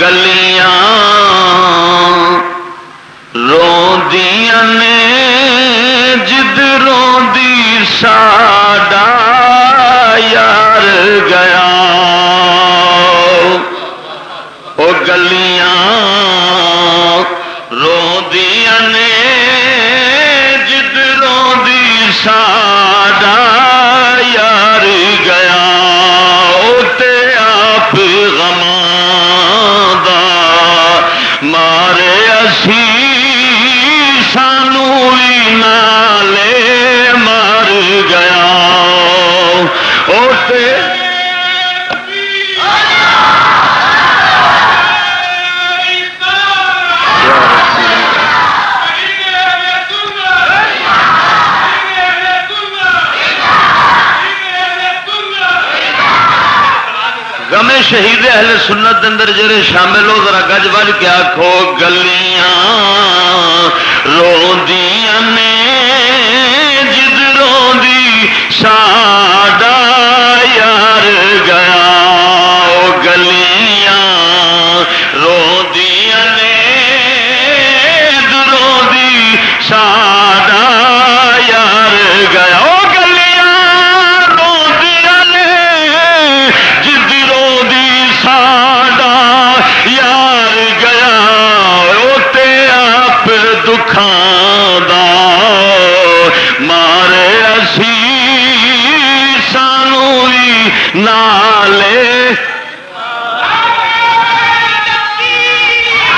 گلیاں روندیاں نے جد روندی ساڈا یار گیا۔ وہ تے گمے شہید اہل سنت اندر جڑے شامل ہو، ذرا گج بج کے آخو گلیاں۔ نہ